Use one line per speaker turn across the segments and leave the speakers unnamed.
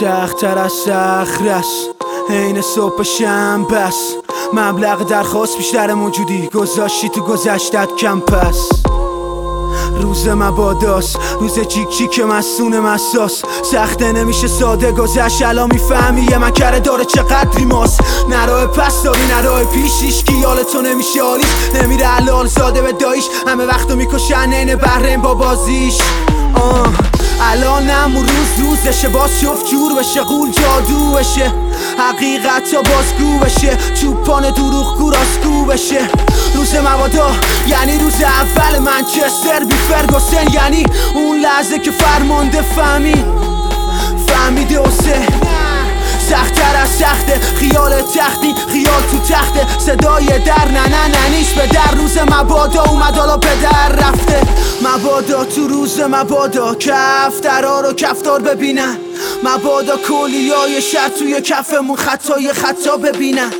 سختتر از صخره است عین صبح شنبه است. مبلغ درخواست بیشتر موجودی. گذاشتی تو گذشتت کم پس روز مباداس روز چیک چیک مسون مساس. سخته نمیشه ساده گذشت. الان می‌فهمی یه مکره داره چقدری ماست نراه پس داری نراه پیش. ایشکی یالتو نمیشه آلیش نمیره الان ساده به دایش. همه وقتو می‌کشن عین بهرین با بازیش. آه. الانم و روز روز بشه باز شفجور بشه قول جادو بشه. حقیقت تا بازگو بشه چوپان دروغگو راستگو بشه. روز مبادا یعنی روز اول منچستر بی فرگوسن یعنی اون لحظه که فرمانده فهمی فهمیده اوسه سختتر از سخته خیال تختی خیال تو تخته. صدای در نه نه نه نیش به در روز مبادا اومد حالا به در مبادا تو روز مبادا. کفترا رو کفتار ببینن. مبادا کلیای شر توی کفمون خطای خطا ببینن.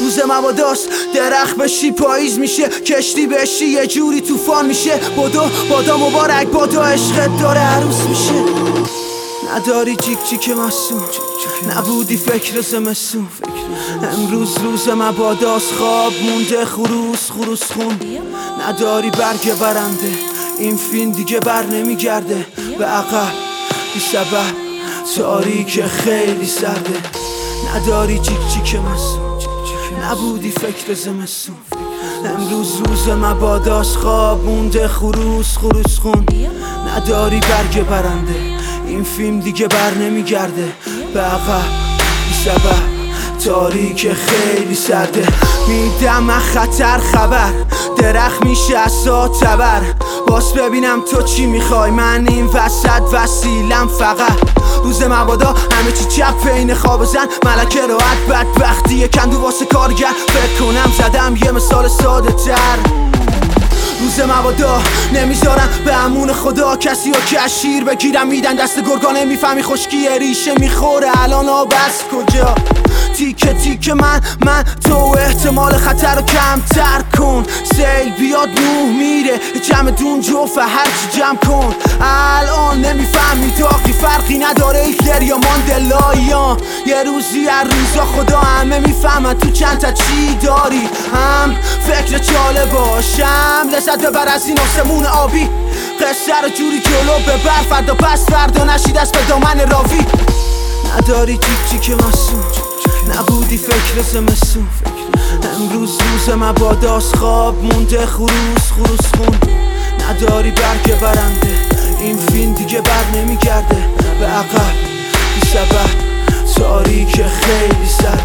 روز مباداست. درخت بشی پاییز میشه. کشتی بشی یه جوری طوفان میشه. بادا بادا مبارک بادا عشقت داره عروس میشه. نداری جیک جیک مسون نبودی فکر زمسون امروز روز مباداست. خواب مونده خروس خروس خون. نداری برگ برنده. این فیلم دیگه بر نمیگرده. به عقب بی سبب. که خیلی سرده. نداری چیک چیک مسون نبودی فکر زمستون. امروز روز مباداس خواب مونده خروس خروس خون. نداری برگ برنده. این فیلم دیگه بر نمیگرده. به عقب بی سبب. تاریک خیلی سرده. میدم از خطر خبر درخ میشه از تبر. باس ببینم تو چی می‌خوای؟ من این وسط وسیلم فقط. روز مبادا همه چی چپ عین خواب زن. ملکه راحت بد کندو واسه کارگر. بکنم زدم یه مثال ساده تر. روز مبادا نمی‌ذارم به امون خدا کسی و کشیر بگیرم. میدن دست گرگانه می‌فهمی خشکی ریشه می‌خوره. الان آب از کجا؟ تیکه تیکه من من تو احتمال خطر رو کمتر کن. سیل بیاد نوح میره جمع دون جفه هرچی جمع کن. الان نمی‌فهمی داقی فرقی نداره ایتلر یا ماندلایان یه روزی از روزا خدا همه می‌فهمن تو چند تا چی داری. هم فکر چاله باشم لذت ببر از این آسمون آبی. قصه رو جوری جلو ببر فردا پس فردا نشید از به دامن راوی. نداری تیک که مسون نبودی فکر زمستون امروز روز مباداس خواب مونده خروس خروس خون. نداری برگ برنده. این فیلم دیگه بر نمیگرده. به عقب بی سبب. تاریک خیلی سر